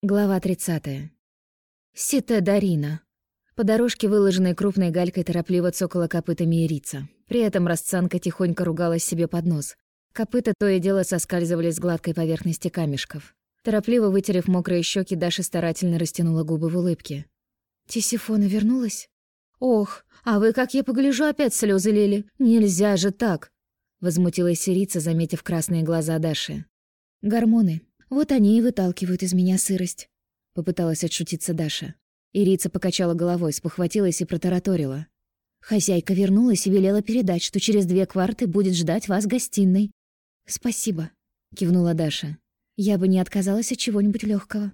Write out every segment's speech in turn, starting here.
Глава 30. Сите Дарина. По дорожке, выложенной крупной галькой, торопливо цокала копытами ирица. При этом расцанка тихонько ругалась себе под нос. Копыта то и дело соскальзывали с гладкой поверхности камешков. Торопливо вытерев мокрые щеки, Даша старательно растянула губы в улыбке. «Тисифона вернулась? Ох, а вы, как я погляжу, опять слезы лили. Нельзя же так!» Возмутилась Сирица, заметив красные глаза Даши. «Гормоны. Вот они и выталкивают из меня сырость», — попыталась отшутиться Даша. Ирица покачала головой, спохватилась и протараторила. «Хозяйка вернулась и велела передать, что через две кварты будет ждать вас в гостиной». «Спасибо», — кивнула Даша. «Я бы не отказалась от чего-нибудь легкого.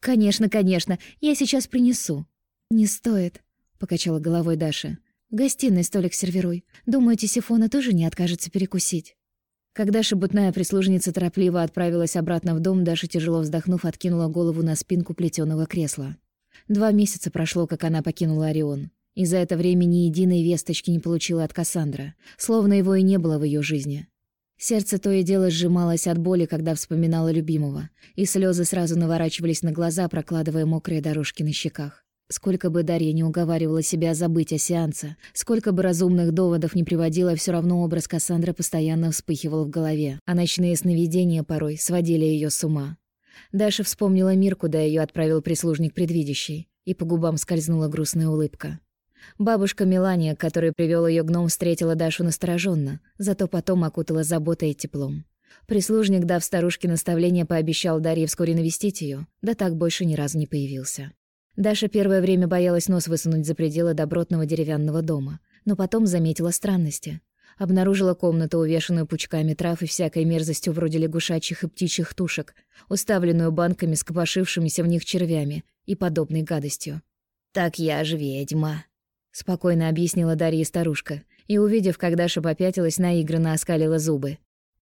«Конечно, конечно, я сейчас принесу». «Не стоит», — покачала головой Даша. «В гостиной столик сервируй. Думаю, Тисифона тоже не откажется перекусить». Когда шебутная прислужница торопливо отправилась обратно в дом, Даша, тяжело вздохнув, откинула голову на спинку плетеного кресла. Два месяца прошло, как она покинула Орион. И за это время ни единой весточки не получила от Кассандра, словно его и не было в ее жизни. Сердце то и дело сжималось от боли, когда вспоминала любимого, и слезы сразу наворачивались на глаза, прокладывая мокрые дорожки на щеках. Сколько бы Дарья не уговаривала себя забыть о сеансе, сколько бы разумных доводов не приводила, все равно образ Кассандры постоянно вспыхивал в голове, а ночные сновидения порой сводили ее с ума. Даша вспомнила мир, куда ее отправил прислужник предвидящий, и по губам скользнула грустная улыбка. Бабушка Мелания, которая привел ее гном, встретила Дашу настороженно, зато потом окутала заботой и теплом. Прислужник, дав старушке наставление, пообещал Дарье вскоре навестить ее, да так больше ни разу не появился. Даша первое время боялась нос высунуть за пределы добротного деревянного дома, но потом заметила странности. Обнаружила комнату, увешанную пучками трав и всякой мерзостью вроде лягушачьих и птичьих тушек, уставленную банками с копошившимися в них червями и подобной гадостью. «Так я ж ведьма», — спокойно объяснила Дарья старушка, и, увидев, как Даша попятилась, наигранно оскалила зубы.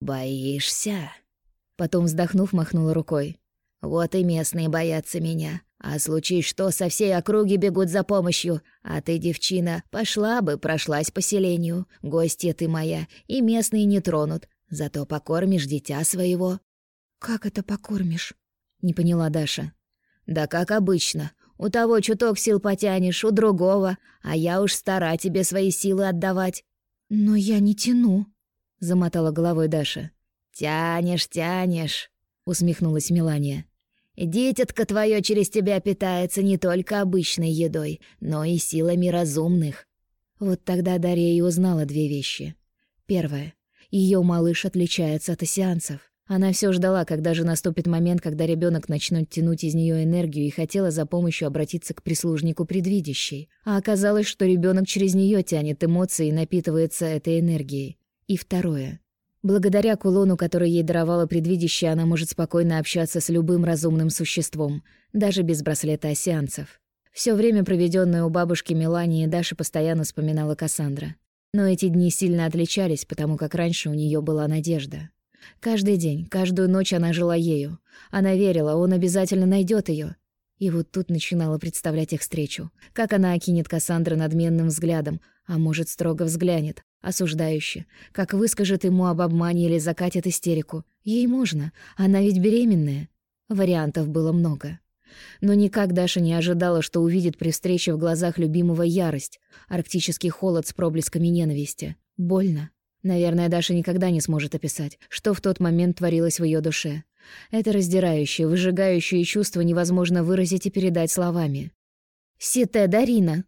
«Боишься?» Потом, вздохнув, махнула рукой. «Вот и местные боятся меня. А случай что, со всей округи бегут за помощью, а ты, девчина, пошла бы, прошлась по селению. Гостья ты моя, и местные не тронут, зато покормишь дитя своего». «Как это покормишь?» — не поняла Даша. «Да как обычно. У того чуток сил потянешь, у другого, а я уж стара тебе свои силы отдавать». «Но я не тяну», — замотала головой Даша. «Тянешь, тянешь», — усмехнулась Мелания. Дитятка твое через тебя питается не только обычной едой, но и силами разумных. Вот тогда Дарья и узнала две вещи. Первое. Ее малыш отличается от осеанцев. Она все ждала, когда же наступит момент, когда ребенок начнет тянуть из нее энергию и хотела за помощью обратиться к прислужнику предвидящей. А оказалось, что ребенок через нее тянет эмоции и напитывается этой энергией. И второе. Благодаря кулону, который ей даровало предвидящее, она может спокойно общаться с любым разумным существом, даже без браслета осеанцев. Все время, проведенное у бабушки Мелании, Даша постоянно вспоминала Кассандра. Но эти дни сильно отличались, потому как раньше у нее была надежда. Каждый день, каждую ночь она жила ею. Она верила, он обязательно найдет ее. И вот тут начинала представлять их встречу. Как она окинет Кассандра надменным взглядом, а может, строго взглянет, осуждающе, как выскажет ему об обмане или закатит истерику. Ей можно, она ведь беременная. Вариантов было много. Но никак Даша не ожидала, что увидит при встрече в глазах любимого ярость, арктический холод с проблесками ненависти. Больно. Наверное, Даша никогда не сможет описать, что в тот момент творилось в ее душе. Это раздирающее, выжигающее чувство невозможно выразить и передать словами. «Сите Дарина!»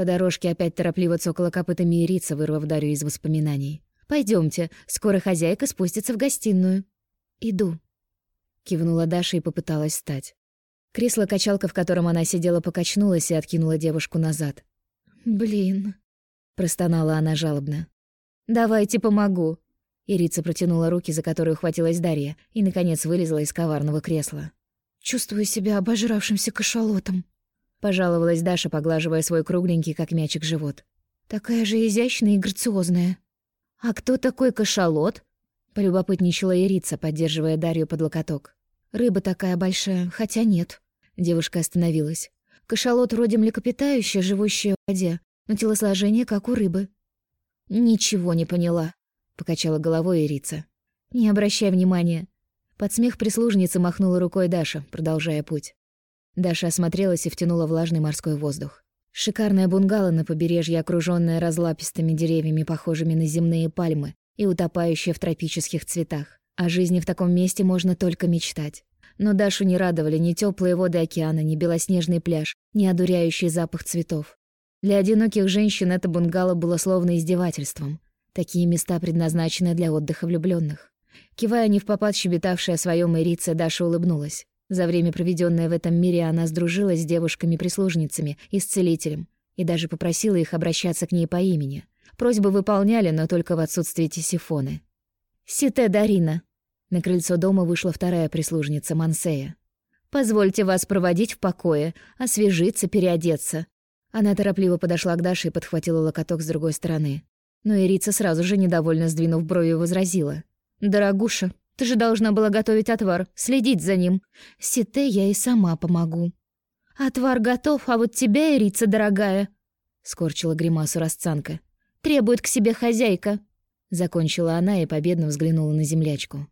По дорожке опять торопливо цокала копытами Ирица, вырвав Дарью из воспоминаний. Пойдемте, скоро хозяйка спустится в гостиную». «Иду», — кивнула Даша и попыталась встать. Кресло-качалка, в котором она сидела, покачнулась и откинула девушку назад. «Блин», — простонала она жалобно. «Давайте помогу». Ирица протянула руки, за которые ухватилась Дарья, и, наконец, вылезла из коварного кресла. «Чувствую себя обожравшимся кашалотом», Пожаловалась Даша, поглаживая свой кругленький, как мячик, живот. «Такая же изящная и грациозная». «А кто такой кашалот?» Полюбопытничала Ирица, поддерживая Дарью под локоток. «Рыба такая большая, хотя нет». Девушка остановилась. «Кашалот вроде млекопитающее, живущее в воде, но телосложение как у рыбы». «Ничего не поняла», — покачала головой Ирица. «Не обращай внимания. Под смех прислужницы махнула рукой Даша, продолжая путь. Даша осмотрелась и втянула влажный морской воздух. Шикарная бунгало на побережье, окружённая разлапистыми деревьями, похожими на земные пальмы, и утопающая в тропических цветах. О жизни в таком месте можно только мечтать. Но Дашу не радовали ни теплые воды океана, ни белоснежный пляж, ни одуряющий запах цветов. Для одиноких женщин это бунгало было словно издевательством. Такие места предназначены для отдыха влюбленных. Кивая не в попад щебетавшая о своем Ирице, Даша улыбнулась. За время, проведенное в этом мире, она сдружилась с девушками-прислужницами и с целителем, и даже попросила их обращаться к ней по имени. Просьбы выполняли, но только в отсутствии Тисифоны. «Сите Дарина», на крыльцо дома вышла вторая прислужница Мансея. «Позвольте вас проводить в покое, освежиться, переодеться». Она торопливо подошла к Даше и подхватила локоток с другой стороны. Но Ирица сразу же, недовольно сдвинув брови, возразила. «Дорогуша, ты же должна была готовить отвар, следить за ним. Сите я и сама помогу». «Отвар готов, а вот тебя, Ирица, дорогая», — скорчила гримасу расцанка. «Требует к себе хозяйка», — закончила она и победно взглянула на землячку.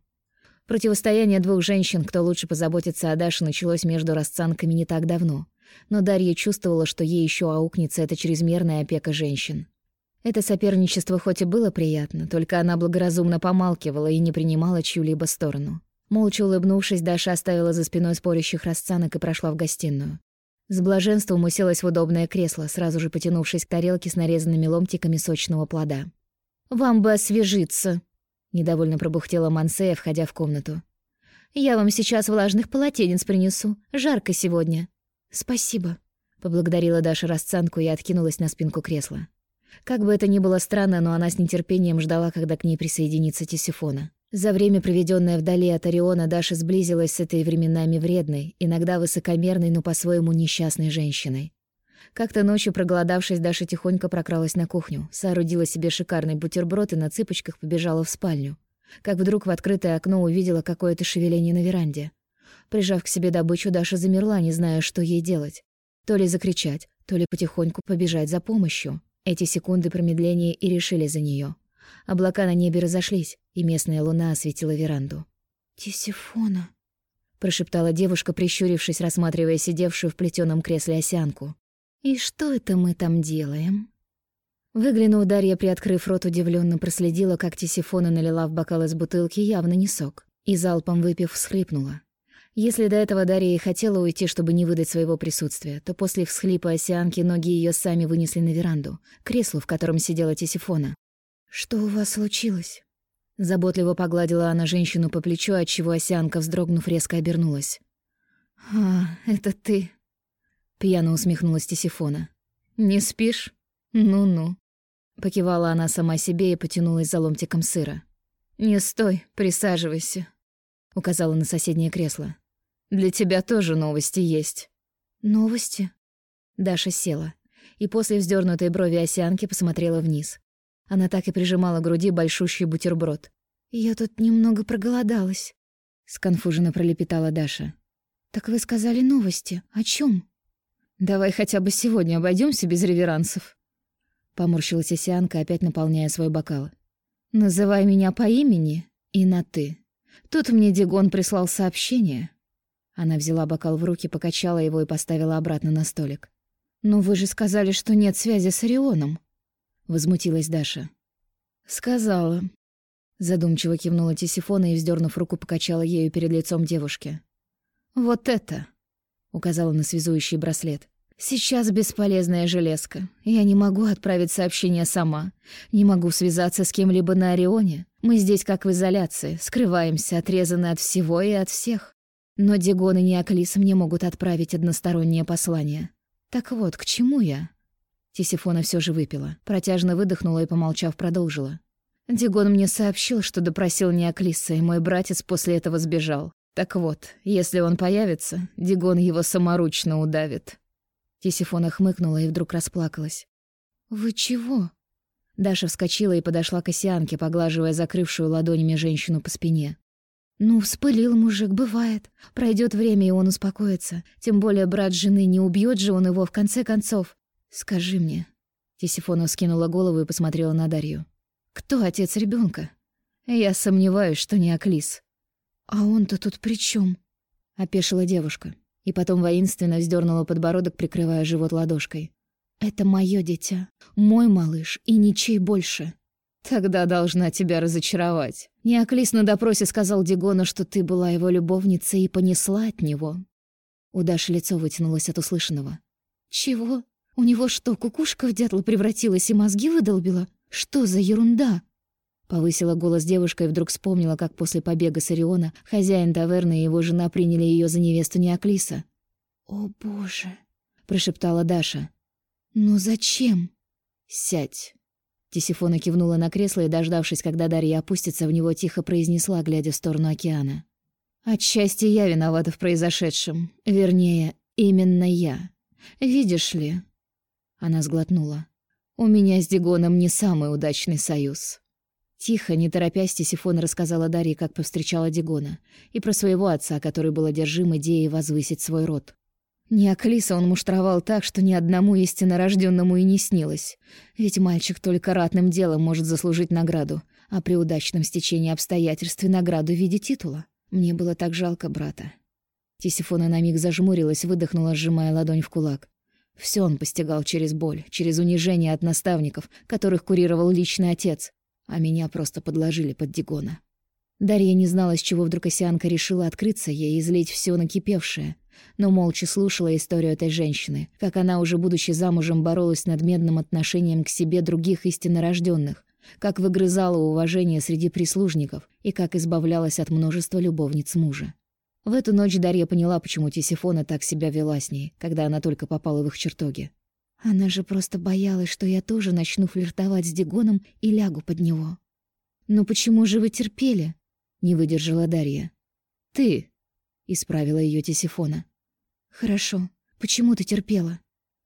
Противостояние двух женщин, кто лучше позаботится о Даше, началось между расцанками не так давно. Но Дарья чувствовала, что ей еще аукнется эта чрезмерная опека женщин. Это соперничество хоть и было приятно, только она благоразумно помалкивала и не принимала чью-либо сторону. Молча улыбнувшись, Даша оставила за спиной спорящих расцанок и прошла в гостиную. С блаженством уселась в удобное кресло, сразу же потянувшись к тарелке с нарезанными ломтиками сочного плода. «Вам бы освежиться», Недовольно пробухтела Мансея, входя в комнату. «Я вам сейчас влажных полотенец принесу. Жарко сегодня». «Спасибо», — поблагодарила Даша расцанку и откинулась на спинку кресла. Как бы это ни было странно, но она с нетерпением ждала, когда к ней присоединится Тисифона. За время, проведенное вдали от Ориона, Даша сблизилась с этой временами вредной, иногда высокомерной, но по-своему несчастной женщиной. Как-то ночью, проголодавшись, Даша тихонько прокралась на кухню, соорудила себе шикарный бутерброд и на цыпочках побежала в спальню. Как вдруг в открытое окно увидела какое-то шевеление на веранде. Прижав к себе добычу, Даша замерла, не зная, что ей делать. То ли закричать, то ли потихоньку побежать за помощью. Эти секунды промедления и решили за нее. Облака на небе разошлись, и местная луна осветила веранду. «Тисифона», — прошептала девушка, прищурившись, рассматривая сидевшую в плетеном кресле осянку. «И что это мы там делаем?» Выглянув, Дарья, приоткрыв рот, удивленно проследила, как Тисифона налила в бокал из бутылки явно не сок, и залпом выпив, всхлипнула. Если до этого Дарья и хотела уйти, чтобы не выдать своего присутствия, то после всхлипа осянки ноги ее сами вынесли на веранду, к креслу, в котором сидела Тисифона. «Что у вас случилось?» Заботливо погладила она женщину по плечу, отчего осянка, вздрогнув, резко обернулась. «А, это ты», Пьяно усмехнулась Тисифона. «Не спишь? Ну-ну». Покивала она сама себе и потянулась за ломтиком сыра. «Не стой, присаживайся», — указала на соседнее кресло. «Для тебя тоже новости есть». «Новости?» Даша села и после вздернутой брови осянки посмотрела вниз. Она так и прижимала к груди большущий бутерброд. «Я тут немного проголодалась», — сконфуженно пролепетала Даша. «Так вы сказали новости. О чем? «Давай хотя бы сегодня обойдемся без реверансов», — поморщилась Осянка, опять наполняя свой бокал. «Называй меня по имени и на «ты». Тут мне Дигон прислал сообщение». Она взяла бокал в руки, покачала его и поставила обратно на столик. «Но вы же сказали, что нет связи с Орионом», — возмутилась Даша. «Сказала». Задумчиво кивнула Тисифона и, вздернув руку, покачала ею перед лицом девушки. «Вот это!» — указала на связующий браслет. «Сейчас бесполезная железка. Я не могу отправить сообщение сама. Не могу связаться с кем-либо на Орионе. Мы здесь как в изоляции, скрываемся, отрезаны от всего и от всех. Но Дигон и Неоклис мне могут отправить одностороннее послание. Так вот, к чему я?» Тисифона все же выпила, протяжно выдохнула и, помолчав, продолжила. Дигон мне сообщил, что допросил Неоклиса, и мой братец после этого сбежал. Так вот, если он появится, Дигон его саморучно удавит. Тисифона хмыкнула и вдруг расплакалась. «Вы чего?» Даша вскочила и подошла к осянке, поглаживая закрывшую ладонями женщину по спине. «Ну, вспылил мужик, бывает. Пройдет время, и он успокоится. Тем более брат жены не убьет же он его в конце концов. Скажи мне». Тисифона скинула голову и посмотрела на Дарью. «Кто отец ребенка? «Я сомневаюсь, что не Аклис». «А он-то тут при чем? опешила девушка и потом воинственно вздернула подбородок, прикрывая живот ладошкой. «Это мое дитя, мой малыш и ничей больше». «Тогда должна тебя разочаровать. Неоклис на допросе сказал Дигону, что ты была его любовницей и понесла от него». У Даши лицо вытянулось от услышанного. «Чего? У него что, кукушка в дятла превратилась и мозги выдолбила? Что за ерунда?» Повысила голос девушка и вдруг вспомнила, как после побега с Ориона хозяин таверны и его жена приняли ее за невесту Неоклиса. «О, боже!» — прошептала Даша. «Но зачем?» «Сядь!» Тисифона кивнула на кресло и, дождавшись, когда Дарья опустится, в него тихо произнесла, глядя в сторону океана. «Отчасти я виновата в произошедшем. Вернее, именно я. Видишь ли...» Она сглотнула. «У меня с Дигоном не самый удачный союз». Тихо, не торопясь, Тисифона рассказала Дарье, как повстречала Дигона, и про своего отца, который был одержим идеей возвысить свой род. Неоклиса он муштровал так, что ни одному истинно рожденному и не снилось. Ведь мальчик только ратным делом может заслужить награду, а при удачном стечении обстоятельств и награду в виде титула. Мне было так жалко брата. Тисифона на миг зажмурилась, выдохнула, сжимая ладонь в кулак. Все он постигал через боль, через унижение от наставников, которых курировал личный отец а меня просто подложили под Дигона. Дарья не знала, с чего вдруг осянка решила открыться ей и излить все накипевшее, но молча слушала историю этой женщины, как она, уже будучи замужем, боролась над медным отношением к себе других истинно рожденных, как выгрызала уважение среди прислужников и как избавлялась от множества любовниц мужа. В эту ночь Дарья поняла, почему Тисифона так себя вела с ней, когда она только попала в их чертоги. Она же просто боялась, что я тоже начну флиртовать с Дигоном и лягу под него. «Но почему же вы терпели?» — не выдержала Дарья. «Ты!» — исправила ее Тесифона. «Хорошо. Почему ты терпела?»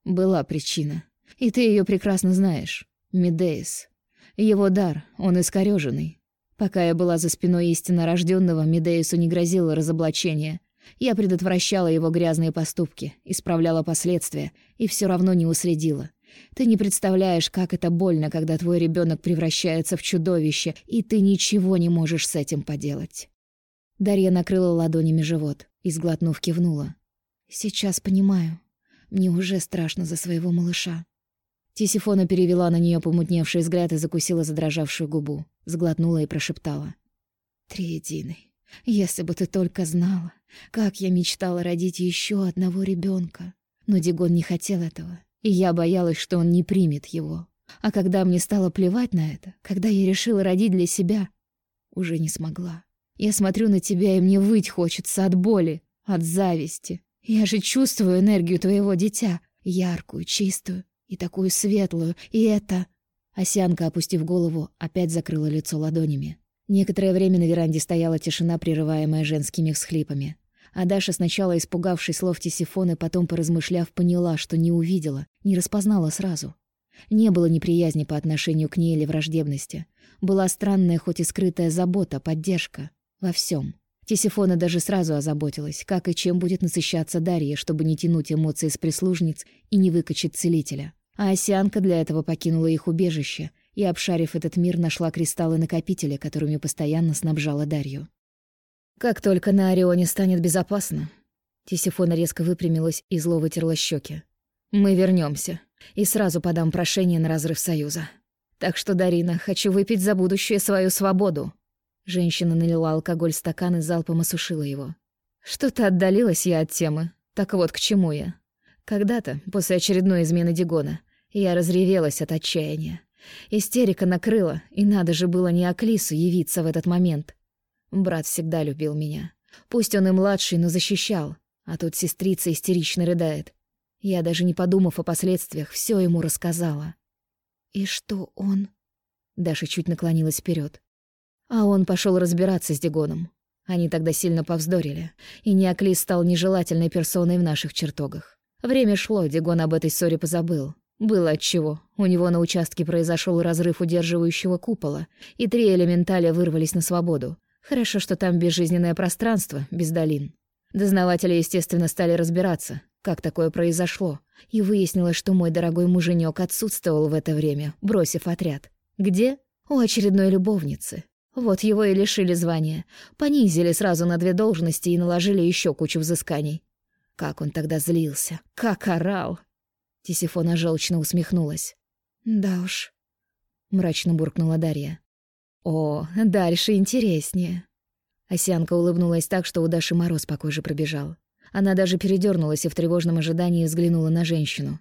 «Была причина. И ты ее прекрасно знаешь. Медеис. Его дар, он искорёженный. Пока я была за спиной истинно рожденного, Медеису не грозило разоблачение, я предотвращала его грязные поступки, исправляла последствия и все равно не уследила. Ты не представляешь, как это больно, когда твой ребенок превращается в чудовище, и ты ничего не можешь с этим поделать. Дарья накрыла ладонями живот и, сглотнув, кивнула. «Сейчас понимаю. Мне уже страшно за своего малыша». Тисифона перевела на нее помутневший взгляд и закусила задрожавшую губу, сглотнула и прошептала. «Триединый, если бы ты только знала, как я мечтала родить еще одного ребенка. Но Дигон не хотел этого, и я боялась, что он не примет его. А когда мне стало плевать на это, когда я решила родить для себя, уже не смогла. Я смотрю на тебя, и мне выть хочется от боли, от зависти. Я же чувствую энергию твоего дитя, яркую, чистую и такую светлую, и это... Осянка, опустив голову, опять закрыла лицо ладонями. Некоторое время на веранде стояла тишина, прерываемая женскими всхлипами. А Даша, сначала испугавшись слов Тисифоны, потом поразмышляв, поняла, что не увидела, не распознала сразу. Не было неприязни по отношению к ней или враждебности. Была странная, хоть и скрытая забота, поддержка. Во всем. Тисифона даже сразу озаботилась, как и чем будет насыщаться Дарья, чтобы не тянуть эмоции с прислужниц и не выкачать целителя. А Осянка для этого покинула их убежище и, обшарив этот мир, нашла кристаллы-накопители, которыми постоянно снабжала Дарью. Как только на Орионе станет безопасно, Тисифона резко выпрямилась и зло вытерла щеки. Мы вернемся и сразу подам прошение на разрыв союза. Так что, Дарина, хочу выпить за будущее свою свободу. Женщина налила алкоголь в стакан и залпом осушила его. Что-то отдалилась я от темы. Так вот, к чему я. Когда-то, после очередной измены Дигона, я разревелась от отчаяния. Истерика накрыла, и надо же было не Аклису явиться в этот момент. Брат всегда любил меня. Пусть он и младший, но защищал. А тут сестрица истерично рыдает. Я, даже не подумав о последствиях, все ему рассказала. «И что он?» Даша чуть наклонилась вперед. А он пошел разбираться с Дигоном. Они тогда сильно повздорили, и Неоклис стал нежелательной персоной в наших чертогах. Время шло, Дигон об этой ссоре позабыл. Было отчего. У него на участке произошел разрыв удерживающего купола, и три элементаля вырвались на свободу. Хорошо, что там безжизненное пространство, без долин. Дознаватели, естественно, стали разбираться, как такое произошло, и выяснилось, что мой дорогой муженек отсутствовал в это время, бросив отряд. Где? У очередной любовницы. Вот его и лишили звания. Понизили сразу на две должности и наложили еще кучу взысканий. Как он тогда злился, как орал. Тисифона желчно усмехнулась. «Да уж», — мрачно буркнула Дарья. «О, дальше интереснее». Осянка улыбнулась так, что у Даши мороз по коже пробежал. Она даже передернулась и в тревожном ожидании взглянула на женщину.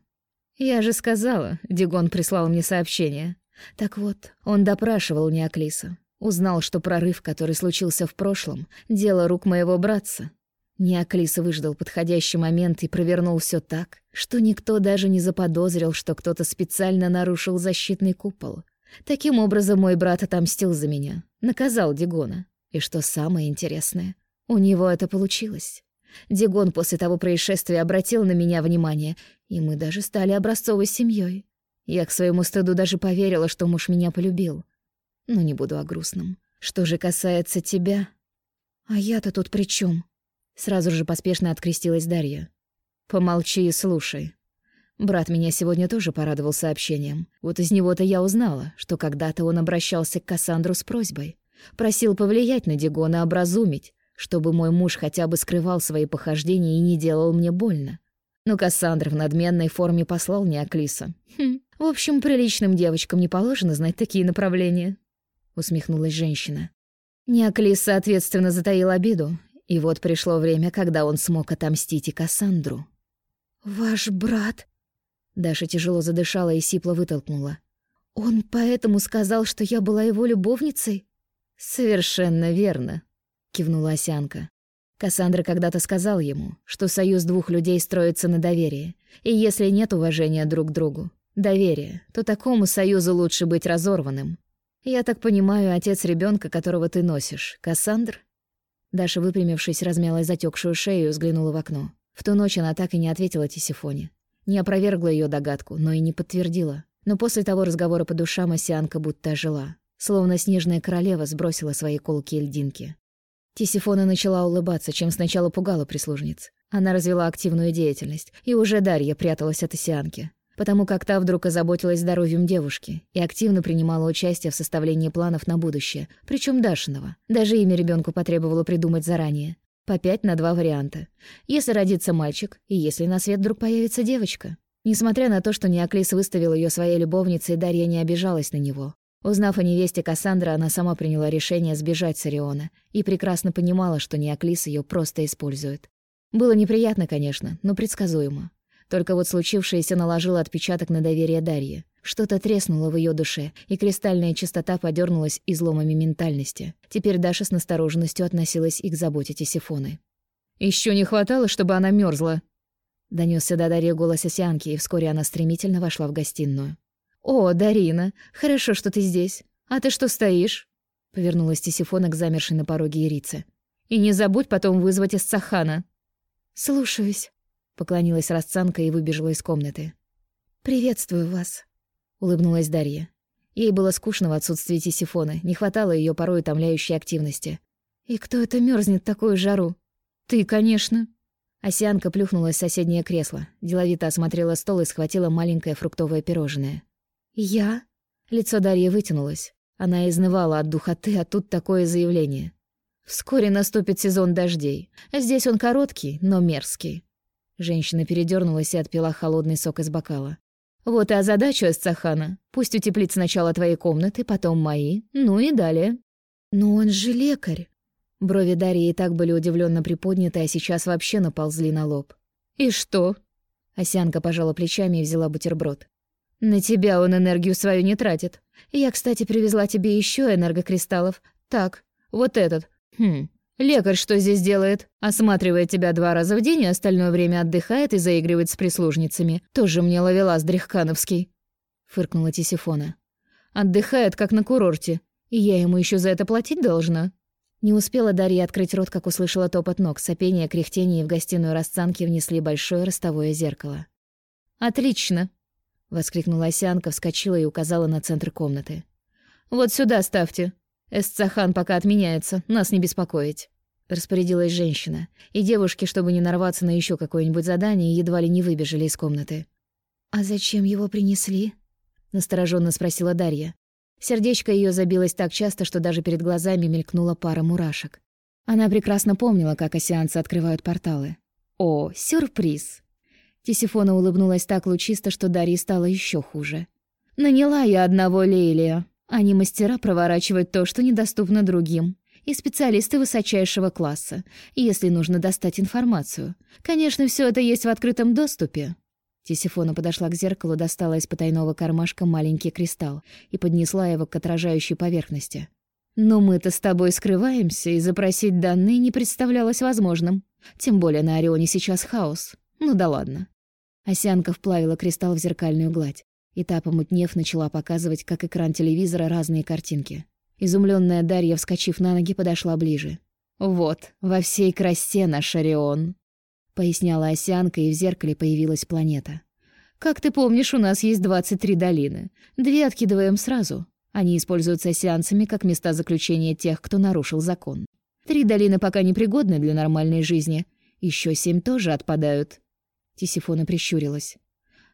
«Я же сказала, Дигон прислал мне сообщение. Так вот, он допрашивал Неоклиса. Узнал, что прорыв, который случился в прошлом, дело рук моего братца. Неоклис выждал подходящий момент и провернул все так, что никто даже не заподозрил, что кто-то специально нарушил защитный купол. Таким образом, мой брат отомстил за меня, наказал Дигона. И что самое интересное, у него это получилось. Дигон после того происшествия обратил на меня внимание, и мы даже стали образцовой семьей. Я к своему стыду даже поверила, что муж меня полюбил. Но не буду о грустном. Что же касается тебя... А я-то тут при чем? Сразу же поспешно открестилась Дарья. Помолчи и слушай. Брат меня сегодня тоже порадовал сообщением. Вот из него-то я узнала, что когда-то он обращался к Кассандру с просьбой. Просил повлиять на Дигона, образумить, чтобы мой муж хотя бы скрывал свои похождения и не делал мне больно. Но Кассандр в надменной форме послал Неоклиса. Хм, в общем, приличным девочкам не положено знать такие направления. — усмехнулась женщина. Неоклис, соответственно, затаил обиду, и вот пришло время, когда он смог отомстить и Кассандру. «Ваш брат?» Даша тяжело задышала и сипло вытолкнула. «Он поэтому сказал, что я была его любовницей?» «Совершенно верно», — кивнула Осянка. Кассандра когда-то сказал ему, что союз двух людей строится на доверии, и если нет уважения друг к другу, доверия, то такому союзу лучше быть разорванным. «Я так понимаю, отец ребенка, которого ты носишь, Кассандр?» Даша, выпрямившись, размяла затекшую шею и взглянула в окно. В ту ночь она так и не ответила Тисифоне. Не опровергла ее догадку, но и не подтвердила. Но после того разговора по душам Осянка будто ожила. Словно снежная королева сбросила свои колки и льдинки. Тисифона начала улыбаться, чем сначала пугала прислужниц. Она развела активную деятельность, и уже Дарья пряталась от Осянки потому как та вдруг озаботилась здоровьем девушки и активно принимала участие в составлении планов на будущее, причем Дашиного. Даже имя ребенку потребовало придумать заранее. По пять на два варианта. Если родится мальчик, и если на свет вдруг появится девочка. Несмотря на то, что Неоклис выставил ее своей любовницей, Дарья не обижалась на него. Узнав о невесте Кассандра, она сама приняла решение сбежать с Ориона и прекрасно понимала, что Неоклис ее просто использует. Было неприятно, конечно, но предсказуемо. Только вот случившееся наложило отпечаток на доверие Дарьи. Что-то треснуло в ее душе, и кристальная чистота подернулась изломами ментальности. Теперь Даша с настороженностью относилась и к заботе Тисифоны. Еще не хватало, чтобы она мерзла. Донесся до Дарьи голос Осянки, и вскоре она стремительно вошла в гостиную. «О, Дарина, хорошо, что ты здесь. А ты что стоишь?» Повернулась Тисифона к замершей на пороге Ирице. «И не забудь потом вызвать из Сахана». «Слушаюсь», Поклонилась расцанка и выбежала из комнаты. «Приветствую вас», — улыбнулась Дарья. Ей было скучно в отсутствии Тисифона, не хватало ее порой утомляющей активности. «И кто это мерзнет такую жару?» «Ты, конечно». Осянка плюхнулась в соседнее кресло, деловито осмотрела стол и схватила маленькое фруктовое пирожное. «Я?» Лицо Дарьи вытянулось. Она изнывала от духоты, а тут такое заявление. «Вскоре наступит сезон дождей. Здесь он короткий, но мерзкий. Женщина передернулась и отпила холодный сок из бокала. «Вот и озадачу Эсцахана. Пусть утеплит сначала твои комнаты, потом мои, ну и далее». «Но он же лекарь». Брови Дарьи и так были удивленно приподняты, а сейчас вообще наползли на лоб. «И что?» Осянка пожала плечами и взяла бутерброд. «На тебя он энергию свою не тратит. Я, кстати, привезла тебе еще энергокристаллов. Так, вот этот. Хм, Лекарь что здесь делает? Осматривает тебя два раза в день и остальное время отдыхает и заигрывает с прислужницами. Тоже мне ловелас дрехкановский. Фыркнула Тисифона. Отдыхает, как на курорте. И я ему еще за это платить должна. Не успела Дарья открыть рот, как услышала топот ног, сопение, кряхтение, и в гостиную расцанки внесли большое ростовое зеркало. «Отлично!» — воскликнула Осянка, вскочила и указала на центр комнаты. «Вот сюда ставьте. Эсцахан пока отменяется, нас не беспокоить». Распорядилась женщина, и девушки, чтобы не нарваться на еще какое-нибудь задание, едва ли не выбежали из комнаты. «А зачем его принесли?» — настороженно спросила Дарья. Сердечко ее забилось так часто, что даже перед глазами мелькнула пара мурашек. Она прекрасно помнила, как осеанцы открывают порталы. О, сюрприз! Тисифона улыбнулась так лучисто, что Дарье стало еще хуже. «Наняла я одного Лейлия. Они мастера проворачивать то, что недоступно другим. И специалисты высочайшего класса, если нужно достать информацию. Конечно, все это есть в открытом доступе». Тисифона подошла к зеркалу, достала из потайного кармашка маленький кристалл и поднесла его к отражающей поверхности. «Но мы-то с тобой скрываемся, и запросить данные не представлялось возможным. Тем более на Орионе сейчас хаос. Ну да ладно. Осянка вплавила кристалл в зеркальную гладь, и та, помутнев, начала показывать, как экран телевизора, разные картинки. Изумленная Дарья, вскочив на ноги, подошла ближе. «Вот, во всей красе наш Орион», — поясняла Осянка, и в зеркале появилась планета. «Как ты помнишь, у нас есть 23 долины. Две откидываем сразу. Они используются сеансами как места заключения тех, кто нарушил закон. Три долины пока непригодны для нормальной жизни. Еще семь тоже отпадают. Тисифона прищурилась.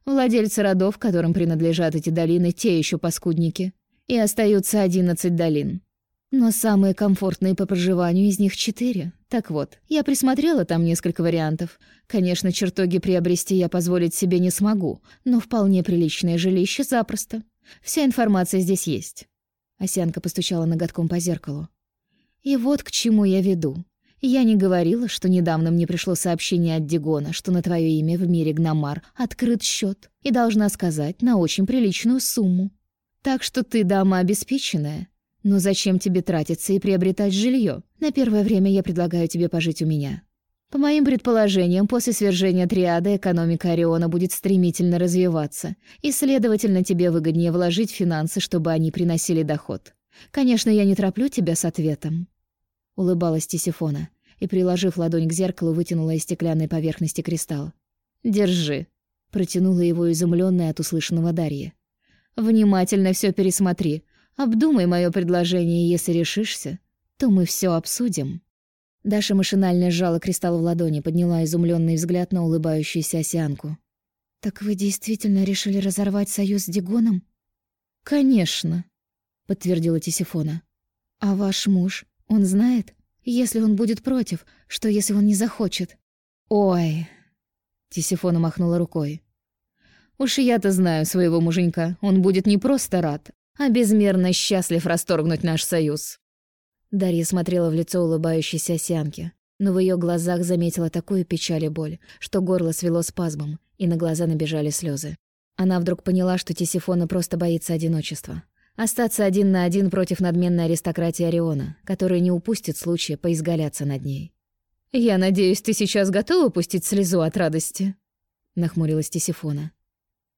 Владельцы родов, которым принадлежат эти долины, те еще паскудники. И остаются одиннадцать долин. Но самые комфортные по проживанию из них четыре. Так вот, я присмотрела там несколько вариантов. Конечно, чертоги приобрести я позволить себе не смогу, но вполне приличное жилище запросто. Вся информация здесь есть. Осянка постучала ноготком по зеркалу. И вот к чему я веду. Я не говорила, что недавно мне пришло сообщение от Дигона, что на твое имя в мире Гномар открыт счет, и должна сказать, на очень приличную сумму. Так что ты дама обеспеченная. Но зачем тебе тратиться и приобретать жилье? На первое время я предлагаю тебе пожить у меня. По моим предположениям, после свержения триады экономика Ориона будет стремительно развиваться, и, следовательно, тебе выгоднее вложить финансы, чтобы они приносили доход. Конечно, я не тороплю тебя с ответом улыбалась Тисифона и, приложив ладонь к зеркалу, вытянула из стеклянной поверхности кристалл. «Держи», — протянула его изумленная от услышанного Дарья. «Внимательно все пересмотри. Обдумай мое предложение, если решишься, то мы все обсудим». Даша машинально сжала кристалл в ладони, подняла изумленный взгляд на улыбающуюся осянку. «Так вы действительно решили разорвать союз с Дигоном?» «Конечно», — подтвердила Тисифона. «А ваш муж? Он знает? Если он будет против, что если он не захочет? Ой. Тисифона махнула рукой. Уж я-то знаю своего муженька. Он будет не просто рад, а безмерно счастлив расторгнуть наш союз. Дарья смотрела в лицо улыбающейся осянки, но в ее глазах заметила такую печаль и боль, что горло свело спазмом, и на глаза набежали слезы. Она вдруг поняла, что Тисифона просто боится одиночества. Остаться один на один против надменной аристократии Ориона, которая не упустит случая поизгаляться над ней. «Я надеюсь, ты сейчас готова пустить слезу от радости?» — нахмурилась Тисифона.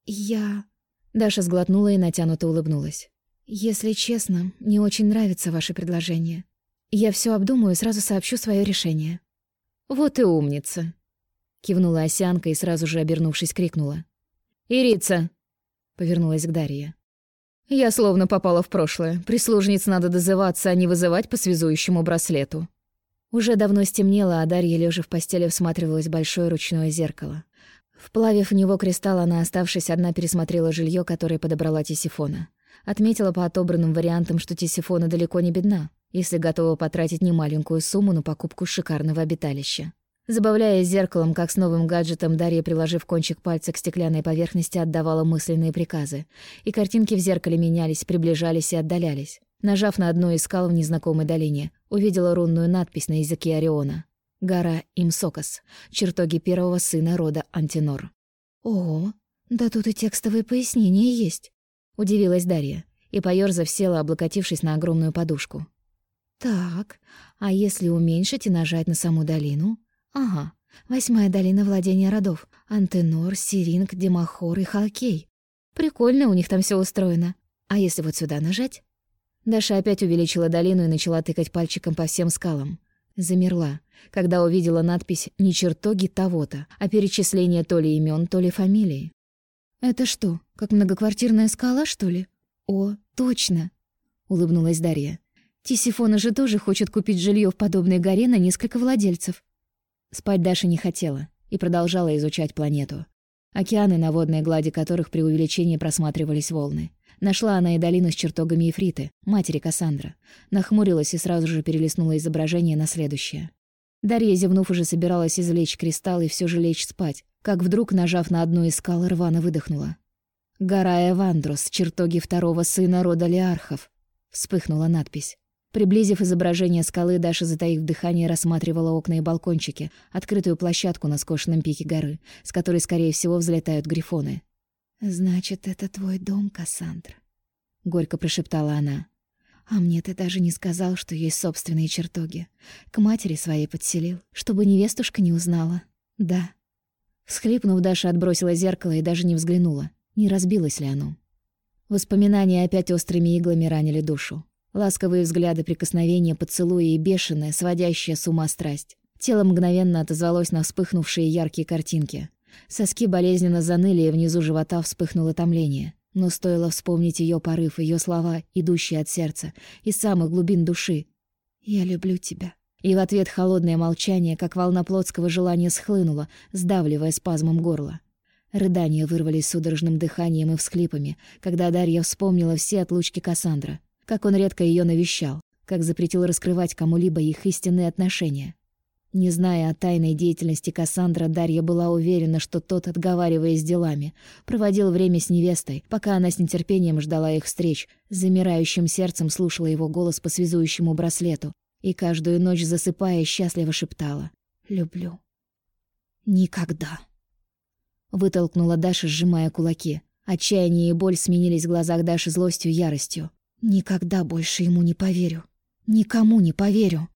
«Я...» — Даша сглотнула и натянуто улыбнулась. «Если честно, мне очень нравится ваше предложение. Я все обдумаю и сразу сообщу свое решение». «Вот и умница!» — кивнула Осянка и сразу же, обернувшись, крикнула. «Ирица!» — повернулась к Дарье. Я словно попала в прошлое. Прислужниц надо дозываться, а не вызывать по связующему браслету. Уже давно стемнело, а Дарья, лежа в постели, всматривалась в большое ручное зеркало. Вплавив в него кристалл, она, оставшись одна, пересмотрела жилье, которое подобрала Тисифона. Отметила по отобранным вариантам, что Тисифона далеко не бедна, если готова потратить немаленькую сумму на покупку шикарного обиталища. Забавляясь зеркалом, как с новым гаджетом, Дарья, приложив кончик пальца к стеклянной поверхности, отдавала мысленные приказы. И картинки в зеркале менялись, приближались и отдалялись. Нажав на одну из скал в незнакомой долине, увидела рунную надпись на языке Ориона. «Гора Имсокос. Чертоги первого сына рода Антинор». «Ого, да тут и текстовые пояснения есть», — удивилась Дарья, и, поёрзав, села, облокотившись на огромную подушку. «Так, а если уменьшить и нажать на саму долину?» Ага, восьмая долина владения родов. Антенор, Сиринг, Демахор и Халкей. Прикольно у них там все устроено. А если вот сюда нажать? Даша опять увеличила долину и начала тыкать пальчиком по всем скалам. Замерла, когда увидела надпись «Не чертоги того-то», а перечисление то ли имен, то ли фамилии. «Это что, как многоквартирная скала, что ли?» «О, точно!» — улыбнулась Дарья. «Тисифона же тоже хочет купить жилье в подобной горе на несколько владельцев. Спать Даша не хотела и продолжала изучать планету. Океаны, на водной глади которых при увеличении просматривались волны. Нашла она и долину с чертогами Ифриты, матери Кассандра. Нахмурилась и сразу же перелистнула изображение на следующее. Дарья, зевнув, уже собиралась извлечь кристалл и все же лечь спать, как вдруг, нажав на одну из скал, рвано выдохнула. «Гора Эвандрос, чертоги второго сына рода Леархов», — вспыхнула надпись. Приблизив изображение скалы, Даша, затаив дыхание, рассматривала окна и балкончики, открытую площадку на скошенном пике горы, с которой, скорее всего, взлетают грифоны. «Значит, это твой дом, Кассандра», — горько прошептала она. «А мне ты даже не сказал, что есть собственные чертоги. К матери своей подселил, чтобы невестушка не узнала. Да». Схлипнув, Даша отбросила зеркало и даже не взглянула, не разбилось ли оно. Воспоминания опять острыми иглами ранили душу. Ласковые взгляды, прикосновения, поцелуи и бешеная, сводящая с ума страсть. Тело мгновенно отозвалось на вспыхнувшие яркие картинки. Соски болезненно заныли, и внизу живота вспыхнуло томление. Но стоило вспомнить ее порыв, ее слова, идущие от сердца, из самых глубин души. «Я люблю тебя». И в ответ холодное молчание, как волна плотского желания схлынула, сдавливая спазмом горла. Рыдания вырвались судорожным дыханием и всхлипами, когда Дарья вспомнила все отлучки Кассандра как он редко ее навещал, как запретил раскрывать кому-либо их истинные отношения. Не зная о тайной деятельности Кассандра, Дарья была уверена, что тот, отговариваясь делами, проводил время с невестой, пока она с нетерпением ждала их встреч, замирающим сердцем слушала его голос по связующему браслету и каждую ночь, засыпая, счастливо шептала «Люблю». «Никогда». Вытолкнула Даша, сжимая кулаки. Отчаяние и боль сменились в глазах Даши злостью и яростью. Никогда больше ему не поверю. Никому не поверю.